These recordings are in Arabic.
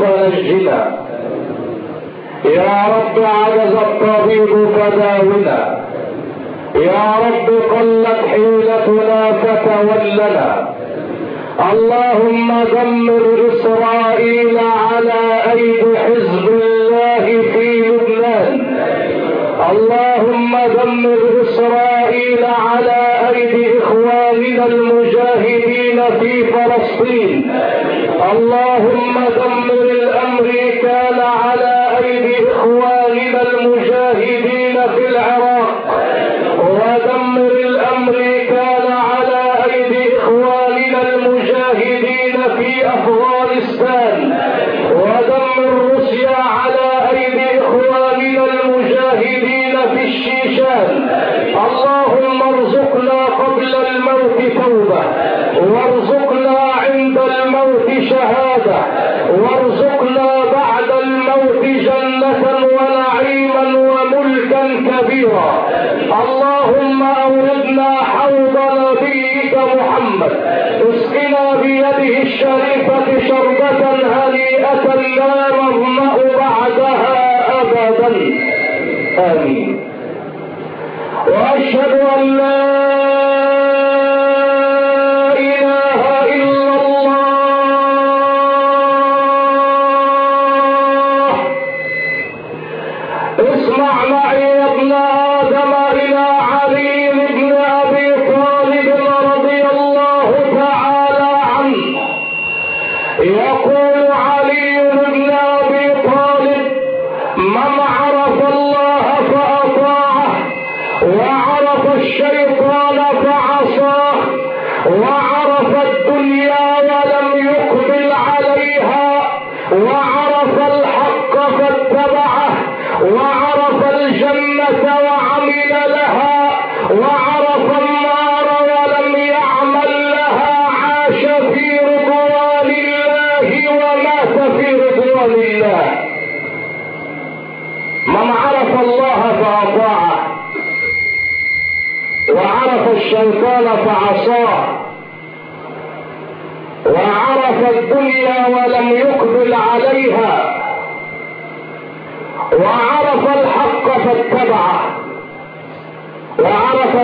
فنجنا يا رب عجز الطبيب فداونا. يا رب قلت حيلتنا فتولنا اللهم دمر إسرائيل على أيدي حزب الله في لبنان. اللهم دمر إسرائيل على أيدي إخواننا المجاهدين في فلسطين. اللهم دمر الامريكان على أيدي إخواننا المجاهدين. وارزقنا بعد الموت جنة ونعيما وملكا كبيرا. اللهم أوردنا حوض نبيك محمد. اسقنا بيده الشريفة شربة هنيئة لا نظمأ بعدها ابدا. آمين. وأشهد أن لا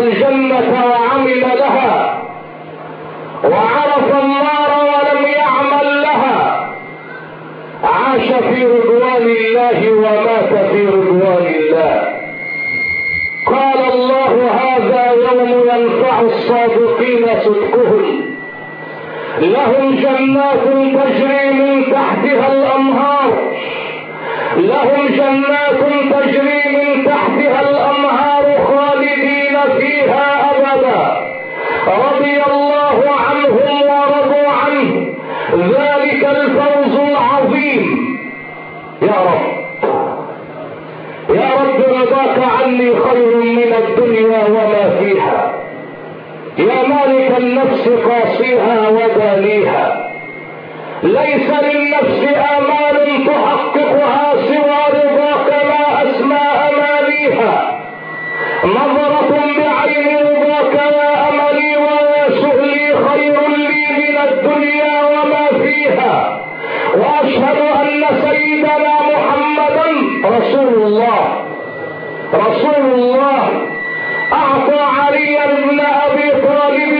الجنة وعمل لها. وعرف النار ولم يعمل لها. عاش في رضوان الله ومات في رضوان الله. قال الله هذا يوم ينفع الصادقين صدقهم. لهم جنات تجري من تحتها الأنهار. لهم جنات تجري من تحتها الأنهار. الفوز العظيم يا رب. يا رب رضاك عني خير من الدنيا وما فيها. يا مالك النفس قاصيها ودانيها ليس للنفس آمال تحققها سوى رضاك ما اسمى امانيها نظرة بعين رضاك يا أملي ويا سؤلي خير لي من الدنيا وما فيها. وأشهد أن سيدنا محمدا رسول الله. رسول الله. أعطى علي بن أبي طالب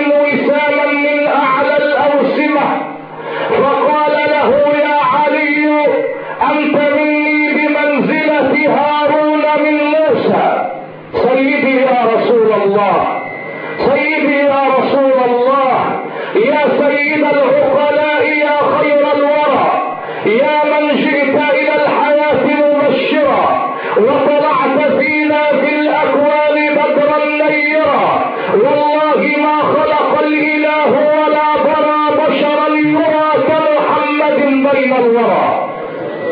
بين الورى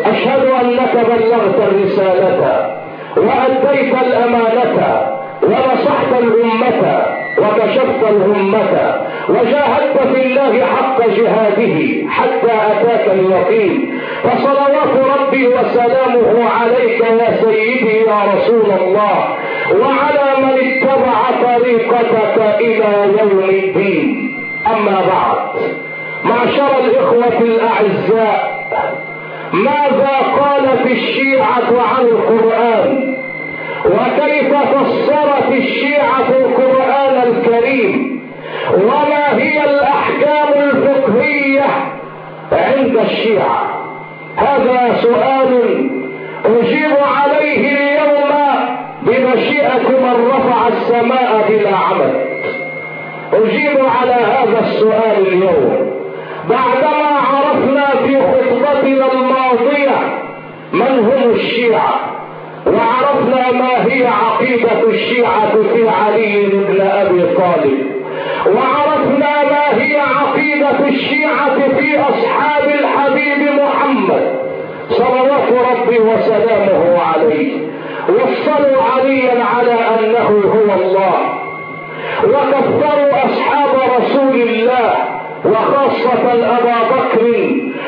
أشهد انك بلغت الرساله واديت الأمانة ونصحت الأمة وكشفت الهمه وجاهدت في الله حق جهاده حتى أتاك اليقين. فصلوات ربي وسلامه عليك يا سيدي يا رسول الله وعلى من اتبع طريقتك إلى يوم الدين. أما بعد معشر الإخوة الأعزاء ماذا قالت الشيعة عن القرآن؟ وكيف فسرت الشيعة القرآن الكريم؟ وما هي الأحكام الفقهية عند الشيعة؟ هذا سؤال أجيب عليه اليوم بمشيئة من رفع السماء بلا عمل. أجيب على هذا السؤال اليوم. بعدما عرفنا في خطبتنا الماضية من هم الشيعة؟ وعرفنا ما هي عقيدة الشيعة في علي بن أبي طالب. وعرفنا ما هي عقيدة الشيعة في أصحاب الحبيب محمد. صلوات ربي وسلامه عليه. وصلوا عليا على أنه هو الله. وكفروا أصحاب رسول الله. وخاصة أبا بكر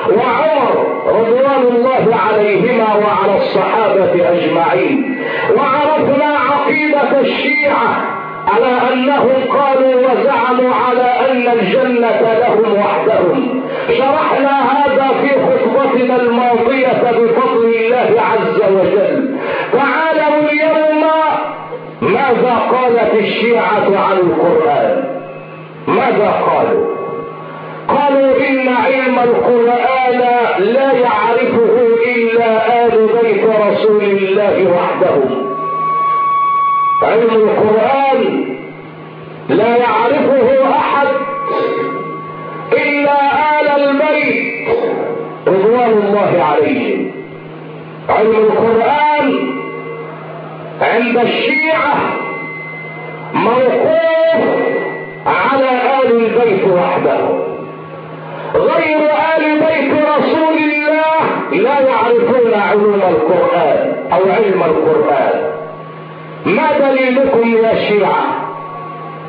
وعمر رضوان الله عليهما وعلى الصحابة أجمعين. وعرفنا عقيدة الشيعة على أنهم قالوا وزعموا على أن الجنة لهم وحدهم. شرحنا هذا في خطبتنا الماضية بفضل الله عز وجل. تعالوا اليوم ماذا قالت الشيعة عن القرآن؟ ماذا قالوا؟ قالوا إن علم القرآن لا يعرفه إلا آل بيت رسول الله وحدهم علم القرآن لا يعرفه أحد إلا آل البيت. رضوان الله عليهم. علم القرآن عند الشيعة موقوف على آل البيت وحده. غير آل بيت رسول الله لا يعرفون علوم القرآن أو علم القرآن. ما دليلكم يا شيعة؟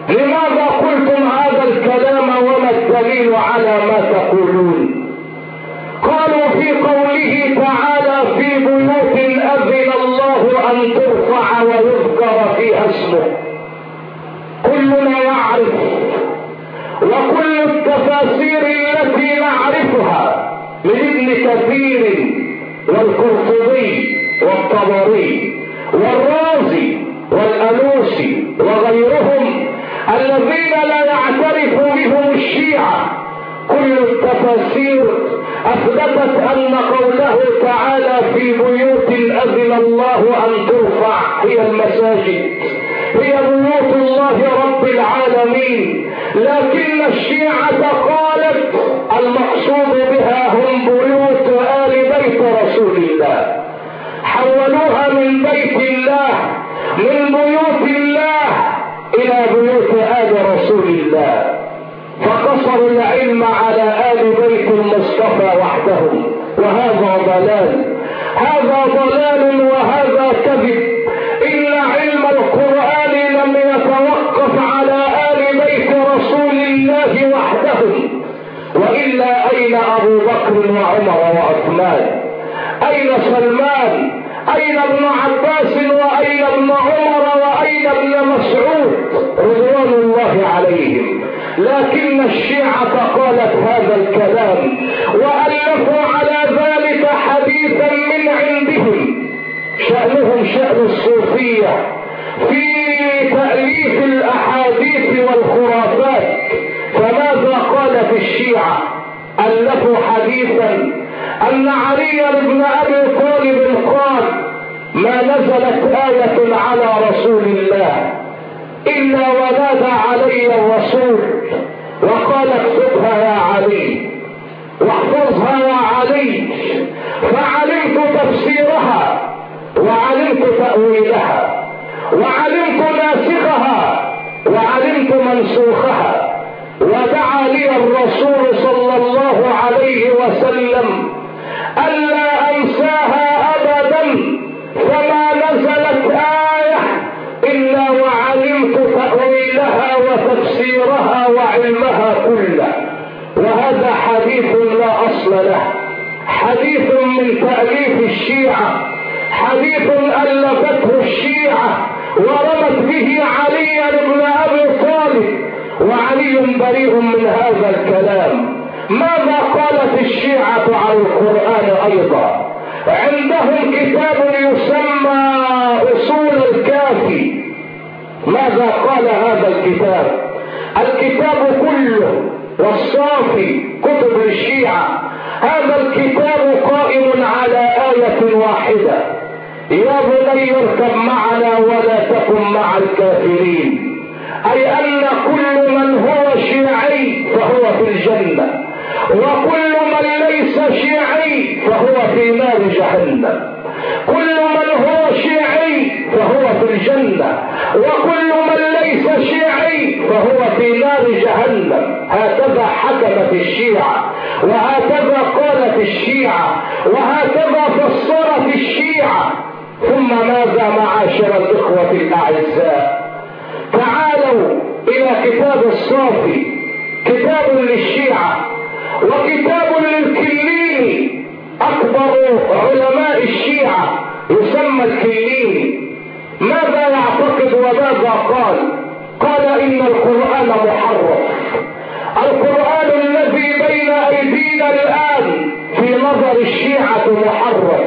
لماذا قلتم هذا الكلام وما الدليل على ما تقولون؟ قالوا في قوله تعالى في بيوت أذن الله أن ترفع ويذكر فيها اسمه. كلنا يعرف وكل التفاسير التي نعرفها من ابن كثير والقرطبي والطبري والرازي والألوسي وغيرهم الذين لا يعترف بهم الشيعة. كل التفاسير أثبتت أن قوله تعالى في بيوت أذن الله أن ترفع هي المساجد. هي بيوت الله رب العالمين. لكن الشيعة قالت المقصود بها هم بيوت آل بيت رسول الله. حولوها من بيت الله من بيوت الله إلى بيوت آل رسول الله. فقصروا العلم على آل بيت المصطفى وحدهم. وهذا ضلال. هذا ضلال وهذا كذب. وإلا أين أبو بكر وعمر وعثمان؟ أين سلمان؟ أين ابن عباس وأين ابن عمر وأين ابن مسعود؟ رضوان الله عليهم. لكن الشيعة قالت هذا الكلام وألفوا على ذلك حديثا من عندهم. شأنهم شأن الصوفية في تأليف الأحاديث والخرافات. فماذا قال في الشيعة؟ ألفوا حديثا أن علي بن أبي طالب قال ما نزلت آية على رسول الله إلا ونادى علي الرسول وقال اكتبها يا علي واحفظها يا علي فعلمت تفسيرها وعلمت تأويلها وعلمت ناسخها وعلمت منسوخها ودعا لي الرسول صلى عليه وسلم ألا أنساها أبدا فما نزلت آية إلا وعلمت تأويلها وتفسيرها وعلمها كله. وهذا حديث لا أصل له. حديث من تأليف الشيعة. حديث ألفته الشيعة ورمت به علي بن أبي طالب. وعلي بريء من هذا الكلام. ماذا قالت الشيعة عن القرآن أيضا؟ عندهم كتاب يسمى أصول الكافي. ماذا قال هذا الكتاب؟ الكتاب كله والصافي كتب الشيعة. هذا الكتاب قائم على آية واحدة. يا بني اركب معنا ولا تكن مع الكافرين. أي أن كل من هو شيعي فهو في الجنة. وكل من ليس شيعي فهو في نار جهنم. كل من هو شيعي فهو في الجنة. وكل من ليس شيعي فهو في نار جهنم. هكذا حكمت الشيعة وهكذا قالت الشيعة وهكذا فسرت الشيعة. ثم ماذا معاشر الإخوة الأعزاء؟ تعالوا إلى كتاب الصافي كتاب للشيعة. وكتاب للكليني أكبر علماء الشيعة يسمى الكليني ماذا يعتقد وماذا قال؟ قال إن القرآن محرف. القرآن الذي بين أيدينا الآن في نظر الشيعة محرف.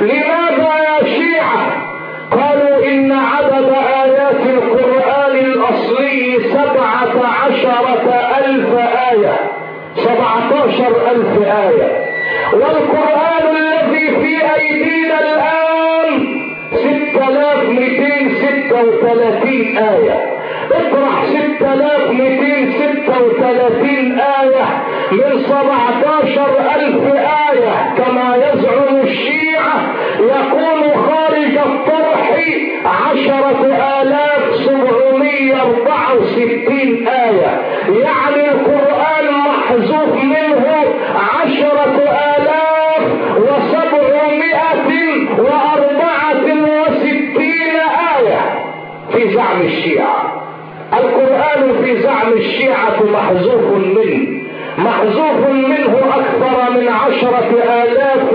لماذا يا شيعة؟ قالوا إن عدد آيات القرآن الأصلي سبعة عشرة ألف آية. سبعتاشر ألف آية. والقرآن الذي في أيدينا الآن ستة آلاف مئتين ستة وثلاثين آية. اطرح ستة آلاف مئتين ستة وثلاثين آية من سبعتاشر ألف آية. كما يزعم الشيعة يكون خارج الطرح عشرة آلاف سبعمية أربعة وستين آية. يعني القرآن محذوف منه عشرة آلاف وسبعمائة وأربعة وستين آية في زعم الشيعة. القرآن في زعم الشيعة محذوف منه. محذوف منه أكثر من عشرة آلاف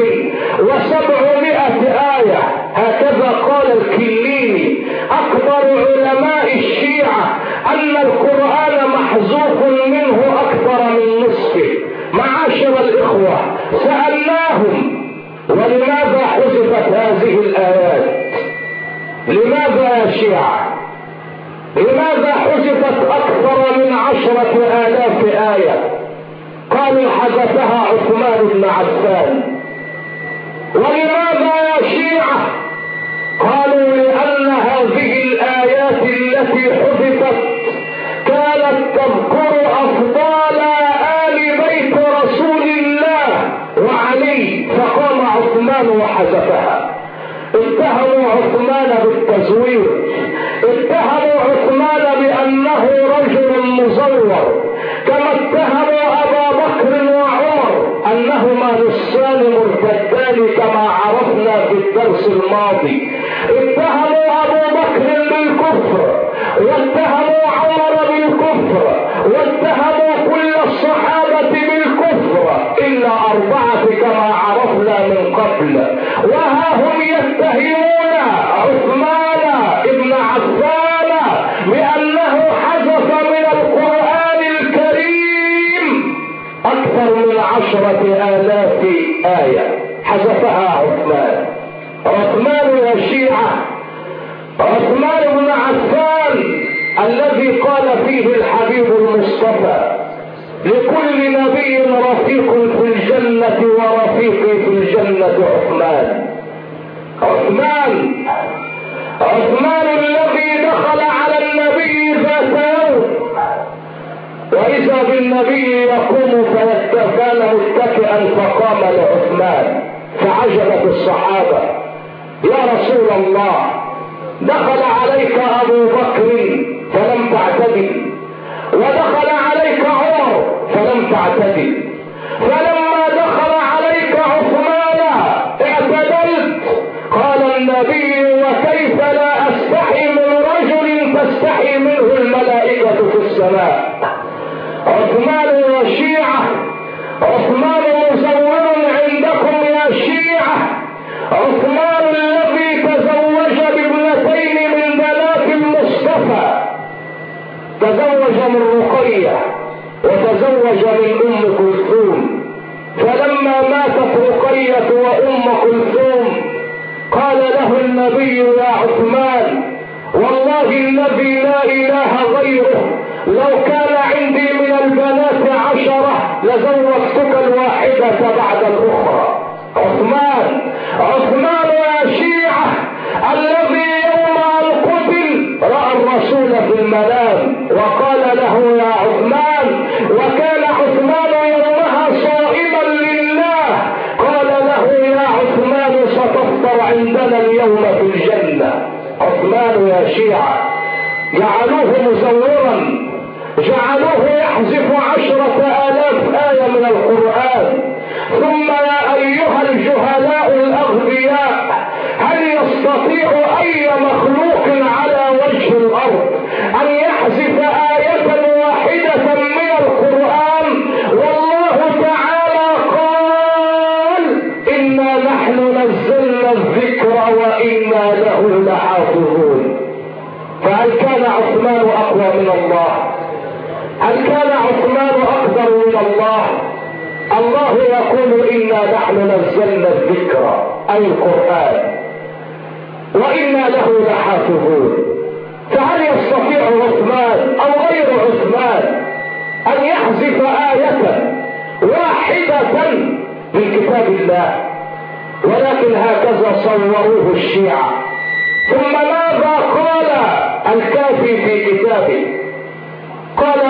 وسبعمائة آية. هكذا قال الكليني. أكبر علماء الشيعة أن القرآن معاشر الإخوة. سألناهم ولماذا حذفت هذه الآيات؟ لماذا يا شيعة؟ لماذا حذفت أكثر من عشرة آلاف آية؟ قالوا حذفها عثمان بن عفان. ولماذا يا شيعة؟ قالوا لأن هذه الآيات التي حذفت كانت تذكر وحذفها اتهموا عثمان بالتزوير. اتهموا عثمان بأنه رجل مزور. كما اتهموا أبا بكر وعمر أنهما نصان مرتدان كما عرفنا في الدرس الماضي. اتهموا أبو بكر بالكفر. واتهموا عمر بالكفر. واتهموا كل الصحابة بالكفر. إلا أربعة كما عرفنا قبل وها هم يتهمون عثمان ابن عفان بأنه حذف من القرآن الكريم أكثر من عشرة آلاف آية. حذفها عثمان. عثمان يا شيعة عثمان بن عفان الذي قال فيه الحبيب المصطفى. لكل نبي رفيق في الجنة ورفيقي في الجنة عثمان. عثمان عثمان الذي دخل على النبي ذات يوم واذا بالنبي يقوم فكان متكئا فقام لعثمان. فعجبت الصحابة. يا رسول الله دخل عليك أبو بكر فلم تعتدل. ودخل عليك عمر فلم تعتدل فلما دخل عليك عثمان اعتدلت. قال النبي وكيف لا أستحي من رجل تستحي منه الملائكة في السماء. عثمان يا شيعة عثمان مزور عندكم يا شيعة. عثمان الذي تزوج بابنتين من بنات المصطفى. تزوج من رقية. وتزوج من أم كلثوم. فلما ماتت رقية وأم كلثوم قال له النبي يا عثمان والله الذي لا إله غيره لو كان عندي من البنات عشرة لزوجتك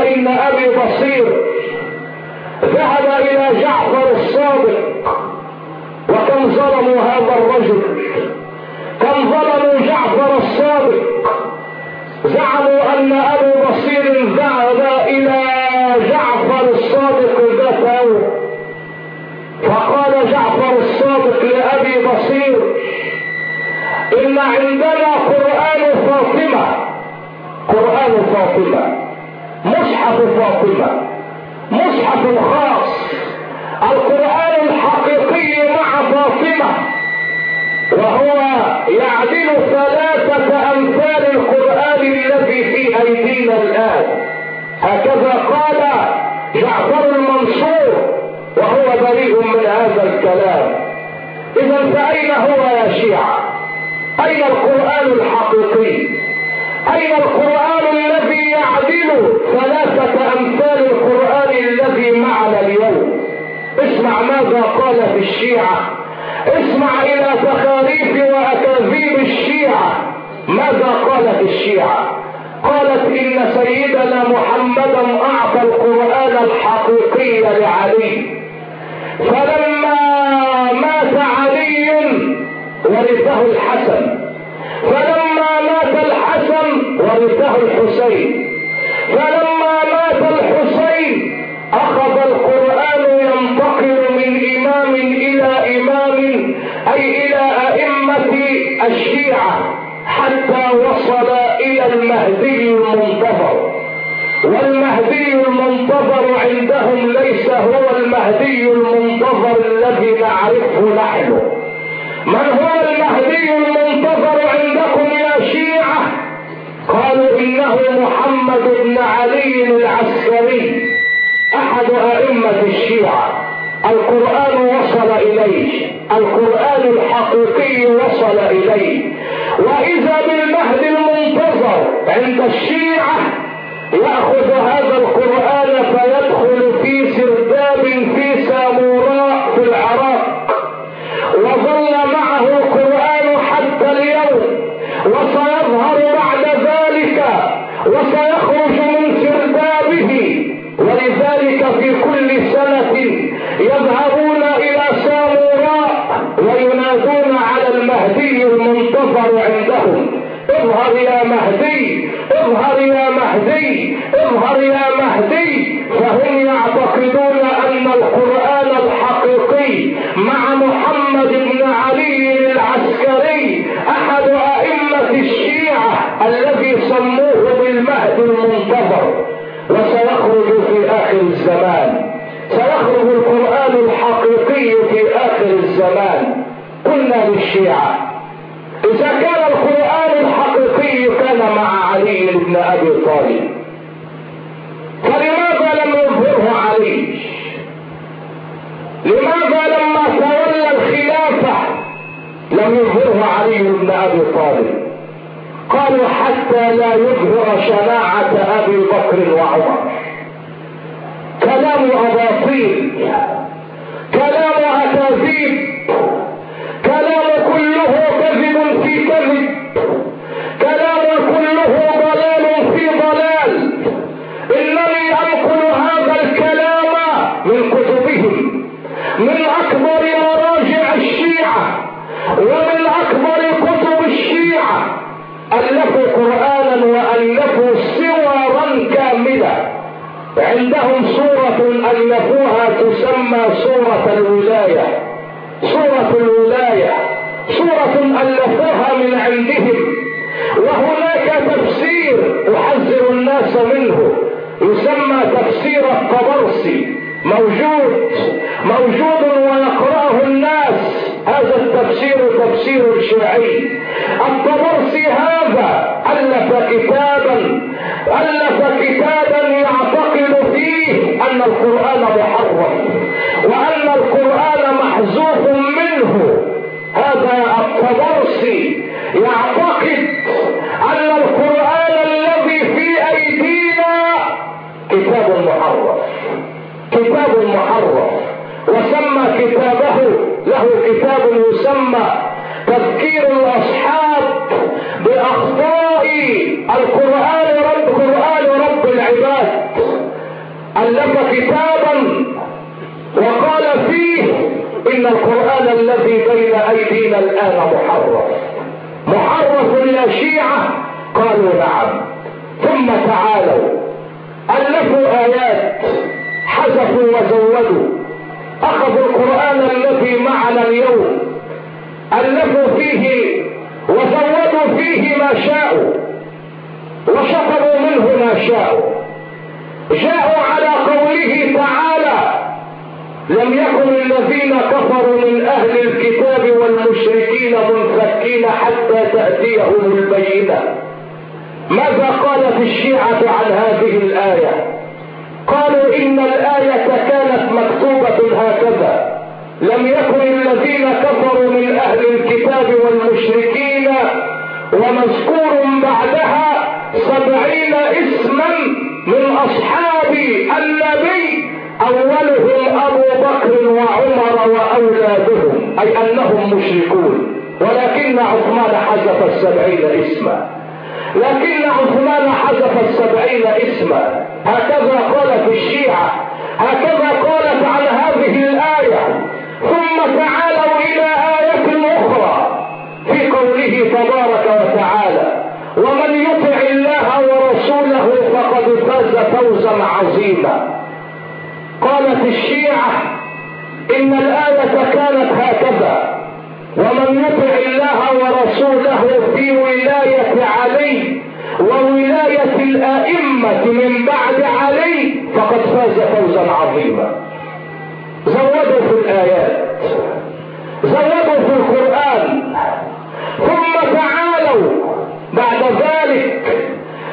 إن أبي بصير. ذهب إلى جعفر الصادق. وكم ظلموا هذا الرجل. كم ظلموا جعفر الصادق. زعموا أن أبو بصير ذهب إلى جعفر الصادق ذات يوم فقال جعفر الصادق لأبي بصير إن عندنا قرآن فاطمة. قرآن فاطمة. مصحف فاطمة. مصحف خاص. القرآن الحقيقي مع فاطمة. وهو يعدل ثلاثة أمثال القرآن الذي في أيدينا الآن. هكذا قال جعفر المنصور وهو بريء من هذا الكلام. إذا فأين هو يا شيعة؟ أين القرآن الحقيقي؟ اين القرآن الذي يعدل ثلاثة أمثال القرآن الذي معنا اليوم. اسمع ماذا قال في الشيعة. اسمع إلى تخاريف وأكاذيب الشيعة. ماذا قالت الشيعة؟ قالت إن سيدنا محمدا أعطى القرآن الحقيقي لعلي. فلما مات علي ورثه الحسن. فلما مات الحسن ورثه الحسين. فلما مات الحسين أخذ القرآن ينتقل من إمام إلى إمام أي إلى أئمة الشيعة حتى وصل إلى المهدي المنتظر. والمهدي المنتظر عندهم ليس هو المهدي المنتظر الذي نعرفه نحن. من هو المهدي المنتظر شيعة قالوا إنه محمد بن علي العسكري أحد أئمة الشيعة. القرآن وصل إليه القرآن الحقيقي وصل إليه. وإذا بالمهدي المنتظر عند الشيعة يأخذ هذا القرآن فيدخل في سرداب في ساموراء في العراق. وظل معه القرآن حتى اليوم. وسيظهر بعد وسيخرج من سردابه ولذلك في كل سنة يذهبون إلى ساموراء وينادون على المهدي المنتظر عندهم. اظهر يا مهدي اظهر يا مهدي اظهر يا مهدي. فهم يعتقدون أن القرآن الحقيقي مع محمد بن علي المنتظر وسيخرج في آخر الزمان. سيخرج القرآن الحقيقي في آخر الزمان. قلنا للشيعة إذا كان القرآن الحقيقي كان مع علي بن أبي طالب فلماذا لم ينكره علي؟ لماذا لما تولى الخلافة لم يظهرها علي بن أبي طالب؟ قالوا حتى لا يظهر شناعة أبي بكر وعمر. كلام أباطيل كلام اكاذيب كلام كله كذب في كذب كلام كله ضلال في ضلال. إنني أنقل هذا الكلام من كتبهم من أكبر مراجع الشيعة ومن أكبر كتب الشيعة. ألفوا قرآنا وألفوا سورا كاملة. عندهم سورة ألفوها تسمى سورة الولاية. سورة الولاية. سورة ألفوها من عندهم. وهناك تفسير أحذر الناس منه. يسمى تفسير الطبرسي. موجود. موجود ويقرأه الناس. هذا التفسير تفسير شيعي. الطبرسي هذا ألف كتابا ألف كتابا يعتقد فيه أن القرآن محرم وأن القرآن محذوف منه. هذا الطبرسي يعتقد أن القرآن الذي في أيدينا كتاب محرم. كتاب محرم. وسمى كتابه له كتاب يسمى تذكير الأصحاب بأخطاء القرآن رب قران رب العباد. ألف كتابا وقال فيه إن القرآن الذي بين أيدينا الآن محرف. محرف يا شيعة؟ قالوا نعم. ثم تعالوا. ألفوا آيات حذفوا وزودوا. اخذوا القرآن الذي معنا اليوم. الفوا فيه وزودوا فيه ما شاءوا وشطبوا منه ما شاءوا جاءوا على قوله تعالى لم يكن الذين كفروا من أهل الكتاب والمشركين منفكين حتى تأتيهم البينة. ماذا قالت الشيعة عن هذه الآية؟ قالوا إن الآية كانت مكتوبة هكذا. لم يكن الذين كفروا من أهل الكتاب والمشركين ومذكور بعدها سبعين اسما من أصحاب النبي أولهم أبو بكر وعمر وأولادهم أي أنهم مشركون. ولكن عثمان حذف السبعين اسما. لكن عثمان حذف السبعين اسما. هكذا قالت الشيعة. هكذا قالت عن هذه الآية. ثم تعالوا إلى آية أخرى في قوله تبارك وتعالى ومن يطع الله ورسوله فقد فاز فوزا عظيما قالت الشيعة إن الآية كانت هكذا ومن يطع الله ورسوله في ولاية علي وولاية الآئمة من بعد علي فقد فاز فوزا عظيما. زودوا في الآيات. زودوا في القرآن. ثم تعالوا بعد ذلك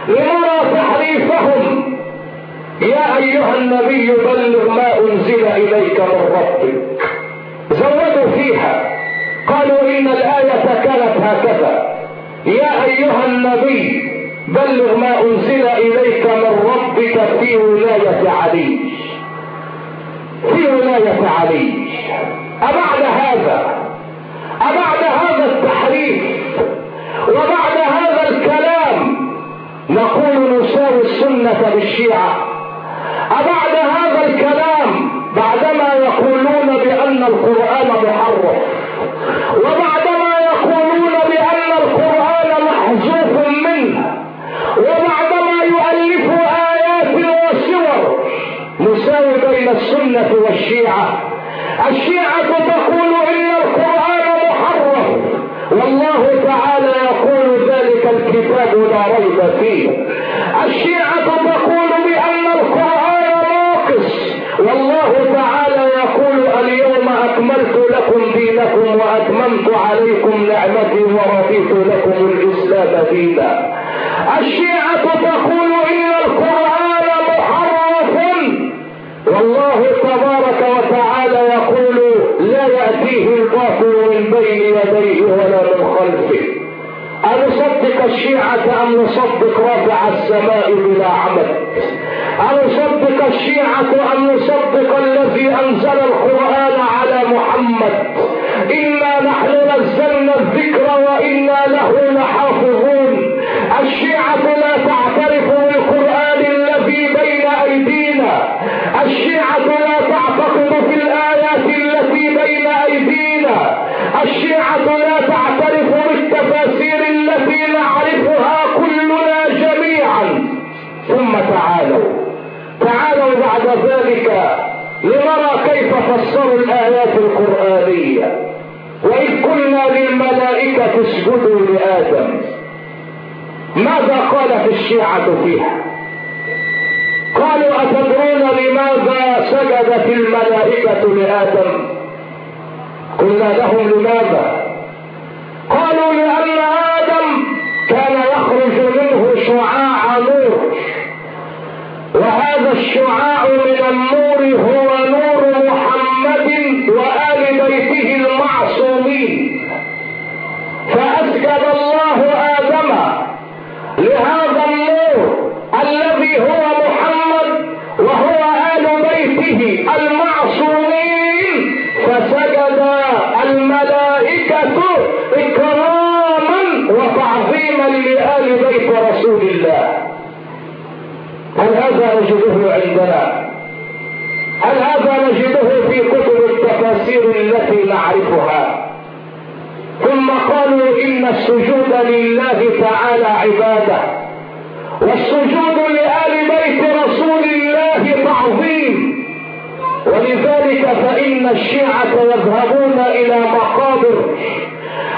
لنرى تحريفهم. يا أيها النبي بلغ ما أنزل إليك من ربك. زودوا فيها. قالوا إن الآية كانت هكذا. يا أيها النبي بلغ ما أنزل إليك من ربك في ولاية علي في ولاية علي أبعد هذا؟ أبعد هذا التحريف؟ وبعد هذا الكلام نقول نساوي السنة بالشيعة أبعد هذا الكلام بعدما يقولون بأن القرآن محرف السنة والشيعة الشيعة تقول إن القرآن محرف والله تعالى يقول ذلك الكتاب لا ريب فيه. الشيعة تقول بأن القرآن ناقص. والله تعالى يقول اليوم أكملت لكم دينكم وأتممت عليكم نعمتي ورضيت لكم الإسلام دينا. الشيعة تقول إن يديه ولا من خلفه. أنصدق الشيعة أم نصدق رافع السماء بلا عمل؟ أنصدق الشيعة أم نصدق الذي أنزل القرآن على محمد؟ إنا نحن نزلنا الذكر وإنا له لحافظون. الشيعة لا تعترف بالقرآن الذي بين أيدينا. الشيعة الشيعة لا تعترف بالتفاسير التي نعرفها كلنا جميعا. ثم تعالوا. تعالوا بعد ذلك لنرى كيف فسروا الآيات القرآنية. وإذ قلنا للملائكة اسجدوا لآدم. ماذا قالت الشيعة فيها؟ قالوا أتدرون لماذا سجدت الملائكة لآدم؟ قلنا لهم لماذا؟ قالوا لأن آدم كان يخرج منه شعاع نور وهذا الشعاع من النور هو نور محمد وآل بيته المعصومين. فأسجد الله آدم لهذا النور الذي هو محمد وهو آل بيته المعصومين. وتعظيما لآل بيت رسول الله. هل هذا نجده عندنا؟ هل هذا نجده في كتب التفاسير التي نعرفها؟ ثم قالوا إن السجود لله تعالى عبادة والسجود لآل بيت رسول الله تعظيم. ولذلك فإن الشيعة يذهبون إلى مقابر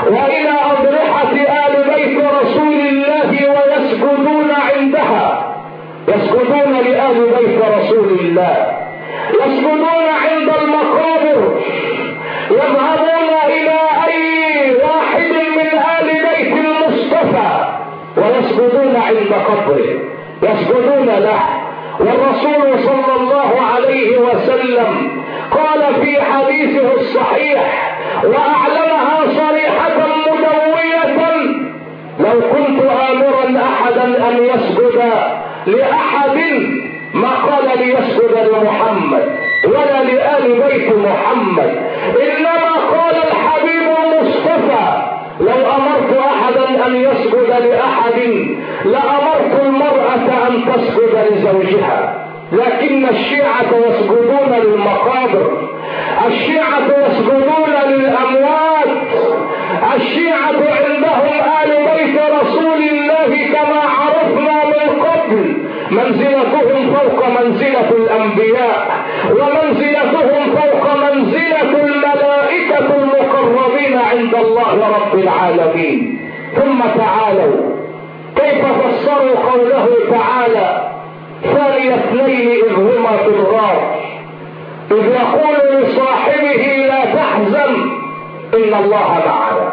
وإلى أضرحة آل بيت رسول الله ويسجدون عندها. يسجدون لآل بيت رسول الله. يسجدون عند المقابر. يذهبون إلى أي واحد من آل بيت المصطفى. ويسجدون عند قبره. يسجدون له. والرسول صلى الله عليه وسلم قال في حديثه الصحيح واعلنها مدوية لو كنت آمرا أحدا أن يسجد لأحد ما قال ليسجد لمحمد ولا لآل بيت محمد. إنما قال الحبيب المصطفى لو أمرت أحدا أن يسجد لأحد لأمرت المرأة أن تسجد لزوجها. لكن الشيعة يسجدون للمقابر الشيعة يسجدون للأموات. الشيعة عندهم آل بيت رسول الله كما عرفنا من قبل. منزلتهم فوق منزلة الأنبياء ومنزلتهم فوق منزلة الملائكة المقربين عند الله رب العالمين. ثم تعالوا. كيف فسروا قوله تعالى؟ ثاني اثنين إذ هما في الغار. إذ يقول لصاحبه لا تحزن. إن الله معنا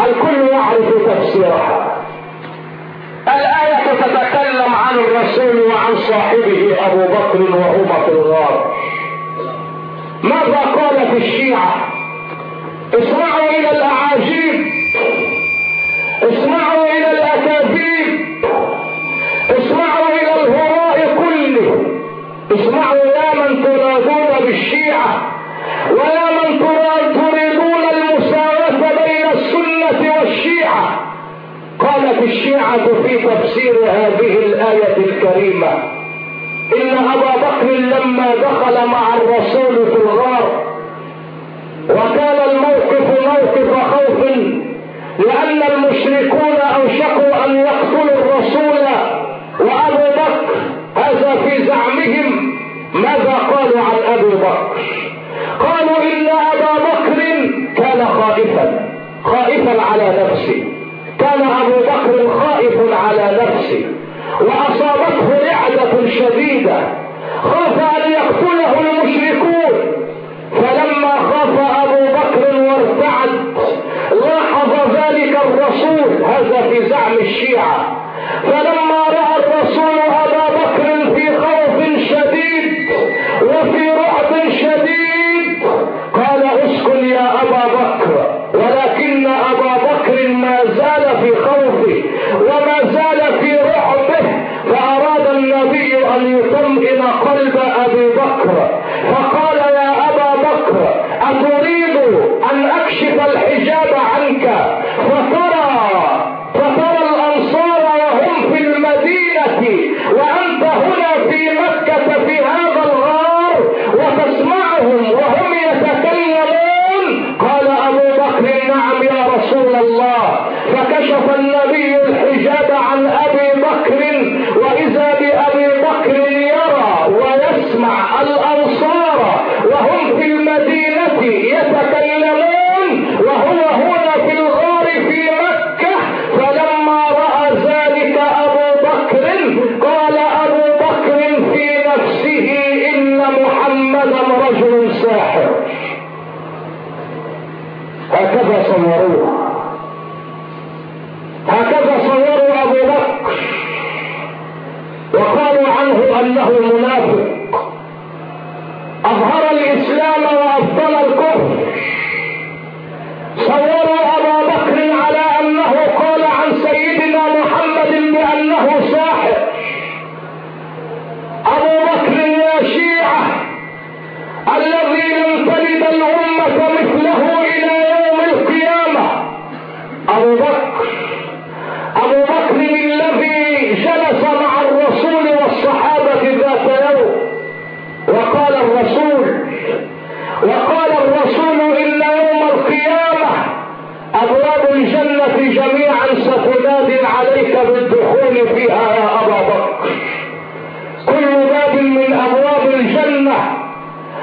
الكل يعرف تفسيرها. الآية تتكلم عن الرسول وعن صاحبه أبو بكر وهما في الغار ماذا قالت الشيعة؟ اسمعوا إلى الأعاجيب. اسمعوا إلى الأكاذيب. اسمعوا إلى الهراء كله. اسمعوا يا من تنادون بالشيعة. ويا من تريدون المساواة بين السنة والشيعة. قالت الشيعة في تفسير هذه الآية الكريمة إن أبا بكر لما دخل مع الرسول في الغار وكان الموقف موقف خوف لأن المشركون أوشكوا أن يقتلوا الرسول وأبو بكر هذا في زعمهم ماذا قالوا عن أبي بكر؟ قالوا إن أبا بكر كان خائفا. خائفا على نفسه. كان أبو بكر خائف على نفسه. وأصابته رعدة شديدة. خاف أن يقتله المشركون. فلما خاف أبو بكر وارتعد لاحظ ذلك الرسول هذا في زعم الشيعة. فلما رأى الرسول أبا بكر في خوف شديد وفي رعب الله. فكشف النبي الحجاب عن أبي بكر وإذا بأبي بكر يرى ويسمع الأنصار وهم في المدينة يتكلمون وهو هنا في الغار في مكة. فلما رأى ذلك أبو بكر قال أبو بكر في نفسه إن محمدا رجل ساحر. هكذا صوروه هكذا صوروا أبو بكر. وقالوا عنه أنه منافق. أظهر الإسلام وأبطل الكفر. صوروا ابا بكر على أنه قال عن سيدنا محمد بأنه ساحر. أبو بكر يا شيعة الذي لم تلد الأمة مثله إلى يوم القيامة. أبو بكر فيها يا أبا بكر. كل باب من أبواب الجنة.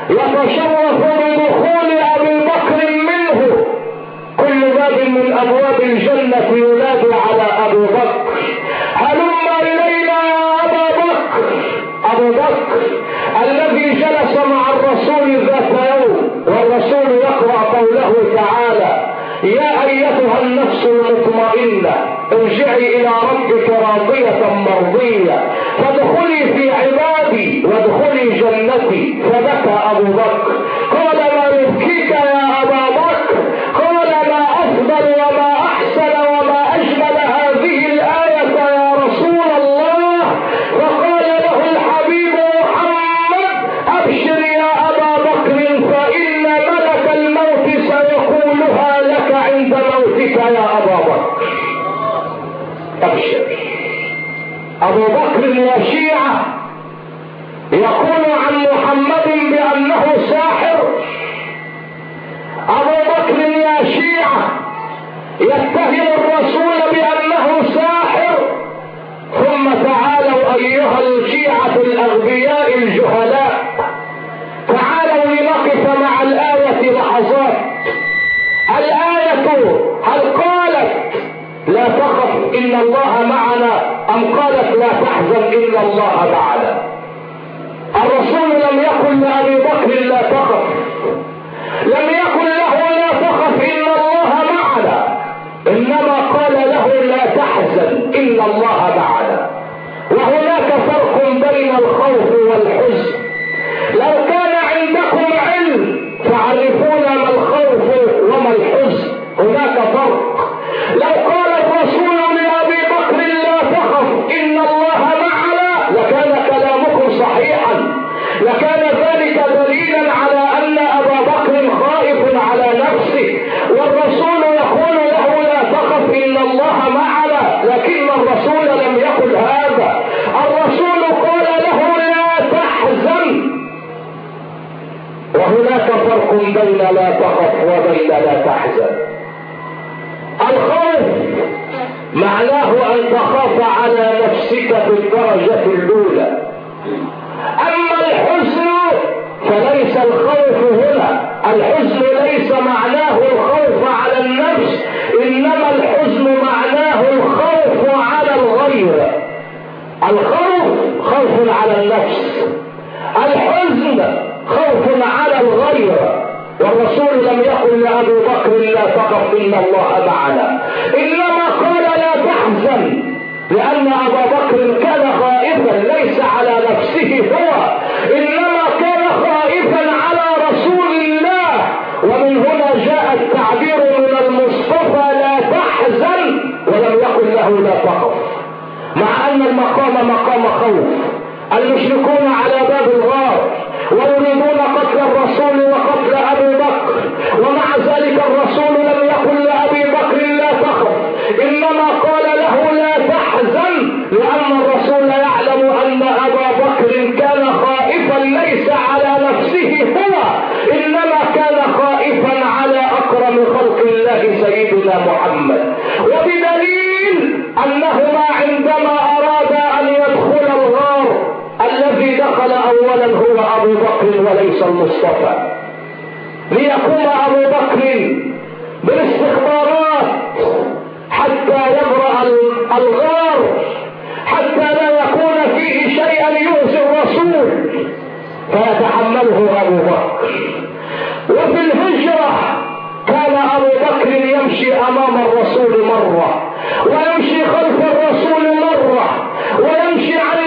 يتشرف بدخول أبي بكر منه. كل باب من أبواب الجنة ينادي على ابي بكر. هلم إلينا يا أبا بكر. أبو بكر الذي جلس مع الرسول ذات يوم والرسول يقرأ قوله تعالى يا أيتها النفس المطمئنة. ارجعي إلى ربك راضية مرضية. فادخلي في عبادي وادخلي جنتي. فبكى أبو بكر. قال ما يبكيك يا أبا ابشر أبو بكر يا شيعه يقول عن محمد بأنه ساحر. أبو بكر يا شيعة يتهم الرسول بأنه ساحر. ثم تعالوا أيها الشيعة الأغبياء الجهلاء. تعالوا لنقف مع الآية لحظات. الآية هل قالت لا تخف إن الله معنا أم قالت لا تحزن إن الله معنا. الرسول لم يقل لأبي بكر لا تخف. لم يقل له لا تخف إن الله معنا. إنما قال له لا تحزن إن الله معنا. وهناك فرق بين الخوف والحزن. لو كان عندكم علم تعرفون ما الخوف بين لا تخف وبين لا تحزن. الخوف معناه أن تخاف على نفسك في الدرجة الأولى. أما الحزن فليس الخوف هنا. الحزن ليس معناه الخوف على النفس إنما الحزن معناه الخوف على الغير. الخوف خوف على النفس. الحزن خوف على الغير. والرسول لم يقل لابي بكر لا تقف إن الله معنا. إنما قال لا تحزن لأن ابا بكر كان خائفا ليس على نفسه هو. إنما كان خائفا على رسول الله. ومن هنا جاء التعبير من المصطفى لا تحزن ولم يقل له لا تقف. مع أن المقام مقام خوف. المشركون على باب الغار ويريدون قتل الرسول ذلك الرسول لم يقل لأبي بكر لا تخف إنما قال له لا تحزن لأن الرسول يعلم أن أبا بكر كان خائفا ليس على نفسه هو إنما كان خائفا على أكرم خلق الله سيدنا محمد. وبدليل أنهما عندما أرادا أن يدخل الغار الذي دخل اولا هو أبو بكر وليس المصطفى. ليقوم أبو بكر بالاستخبارات حتى يبرأ الغار حتى لا يكون فيه شيئا يؤذي الرسول. فيتحمله أبو بكر. وفي الهجرة كان أبو بكر يمشي أمام الرسول مرة ويمشي خلف الرسول مرة ويمشي عن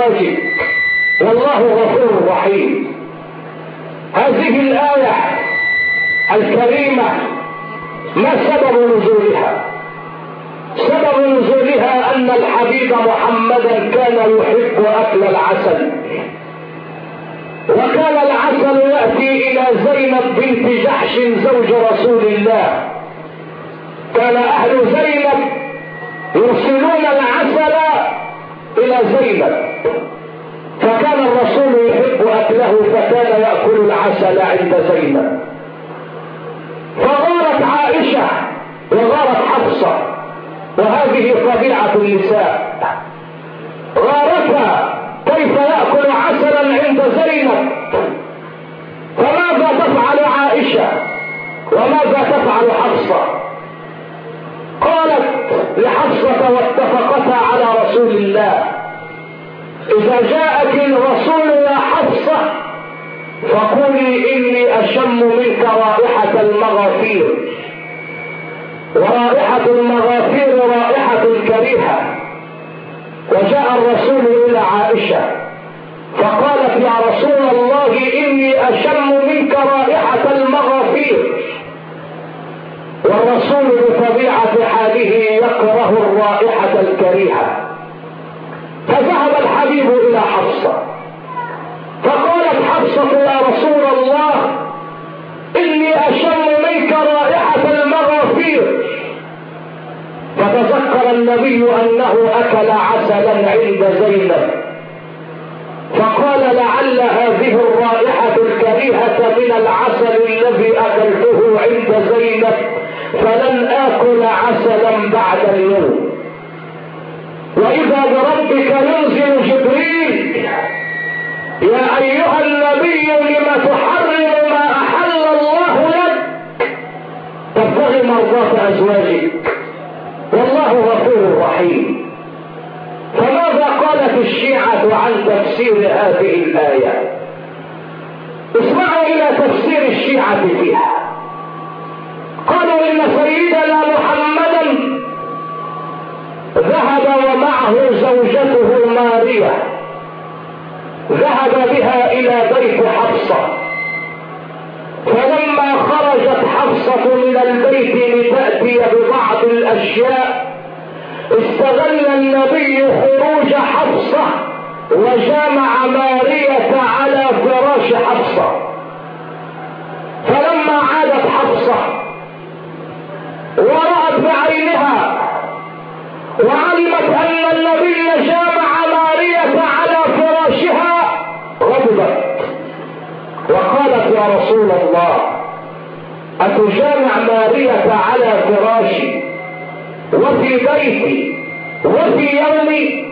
ازواجك والله غفور رحيم. هذه الآية الكريمة ما سبب نزولها؟ سبب نزولها أن الحبيب محمدا كان يحب أكل العسل. وكان العسل يأتي إلى زينب بنت جحش زوج رسول الله. كان أهل زينب يرسلون العسل إلى زينب. فكان الرسول يحب أكله فكان يأكل العسل عند زينب. فغارت عائشة وغارت حفصة وهذه طبيعه النساء. غارتها كيف يأكل عسلا عند زينب؟ فماذا تفعل عائشة؟ وماذا تفعل حفصة؟ قالت لحفصة واتفقتا رسول الله إذا جاءك الرسول يا حفصة فقولي إني أشم منك رائحة المغافير. ورائحة المغافير رائحة كريهة. وجاء الرسول إلى عائشة فقالت يا رسول الله إني أشم منك رائحة المغافير. والرسول بطبيعة حاله يكره الرائحة الكريهة. فذهب الحبيب إلى حفصة. فقالت حفصة يا رسول الله إني أشم منك رائحة المغافير فتذكر النبي أنه أكل عسلا عند زينب. فقال لعل هذه الرائحة الكريهة من العسل الذي أكلته عند زينب فلن آكل عسلا بعد اليوم. وإذا بربك ينزل جبريل يا أيها النبي لم تحرم ما أحل الله لك؟ تبتغي مرضاة أزواجك. والله غفور رحيم. فماذا قالت الشيعة عن تفسير هذه الآية؟ اسمعوا إلى تفسير الشيعة فيها. قالوا إن سيدنا محمدا ذهب ومعه زوجته مارية ذهب بها إلى بيت حفصة. فلما خرجت حفصة من البيت لتأتي ببعض الأشياء استغل النبي خروج حفصة وجامع مارية على فراش حفصة. فلما عادت حفصة ورأت بعينها وعلمت أن النبي جامع مارية على فراشها غضبت وقالت يا رسول الله أتجامع مارية على فراشي؟ وفي بيتي وفي يومي؟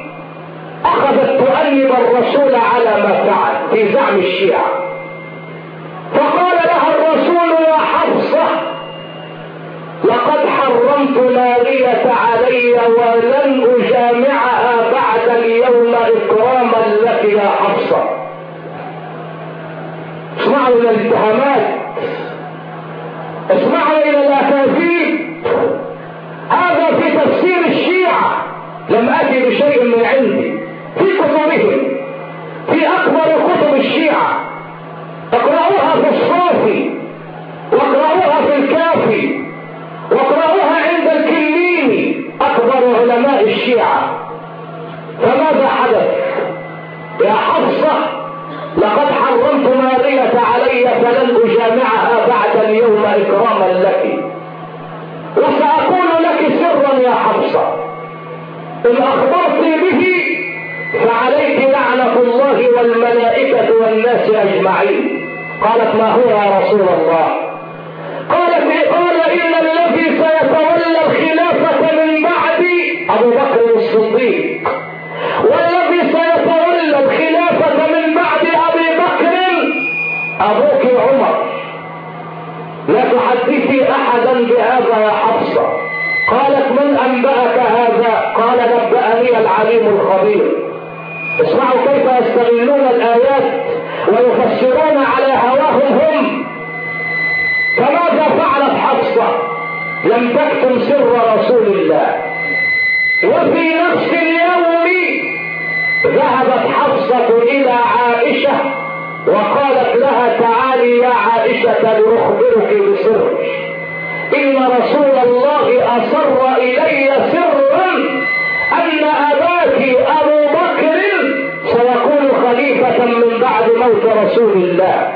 أخذت تؤنب الرسول على ما فعل في زعم الشيعة. فقال لها الرسول اسمعوا كيف يستغلون الآيات ويفسرون على هواهم هم؟ فماذا فعلت حفصة؟ لم تكتم سر رسول الله. وفي نفس اليوم ذهبت حفصة إلى عائشة وقالت لها تعالي يا عائشة لأخبرك بسر. إن رسول الله أصر إلي سرا أن أباك أبو بكر خليفة من بعد موت رسول الله.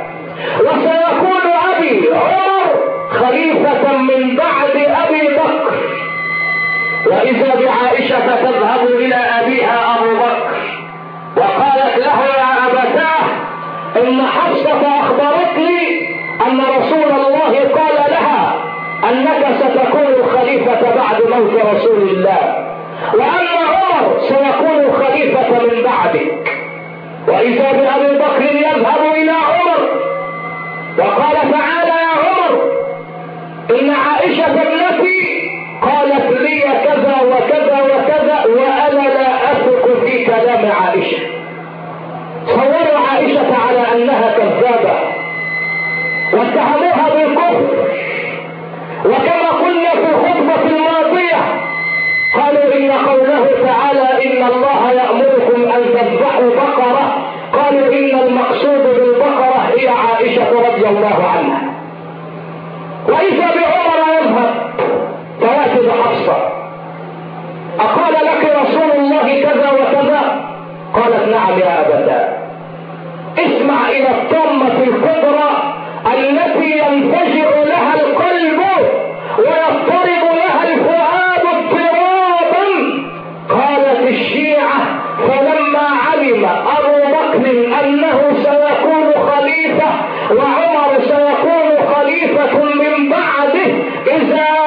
وسيكون أبي عمر خليفة من بعد أبي بكر. وإذا بعائشة تذهب إلى أبيها أبو بكر. وقالت له يا أبتاه إن حفصة أخبرتني أن رسول الله قال لها أنك ستكون الخليفة بعد موت رسول الله. وأن عمر سيكون خليفة من بعدك. وإذا بأبي بكر يذهب إلى عمر. وقال تعالى يا عمر إن عائشة ابنتي قالت لي كذا وكذا وكذا وأنا لا أثق في كلام عائشة. صوروا عائشة على أنها كذابة. واتهموها بالكفر. وكما الماضية قالوا إن قوله تعالى إن الله يأمركم أن تذبحوا بقرة قالوا إن المقصود بالبقرة هي عائشة رضي الله عنها. وإذا بعمر يذهب فيأتي بحفصة أقال لك رسول الله كذا وكذا؟ قالت نعم يا أبدا اسمع إلى الطمة الكبرى التي ينفجر لها القلب ويضطرب وعمر سيكون خليفة من بعده إذا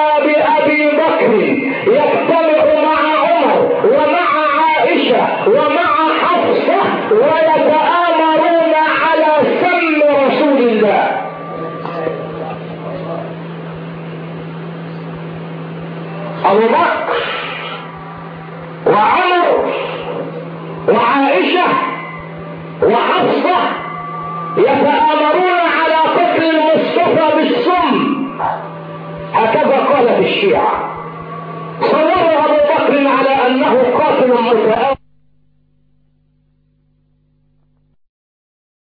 قالت الشيعة صوروا أبو بكر على أنه قاتل متآمر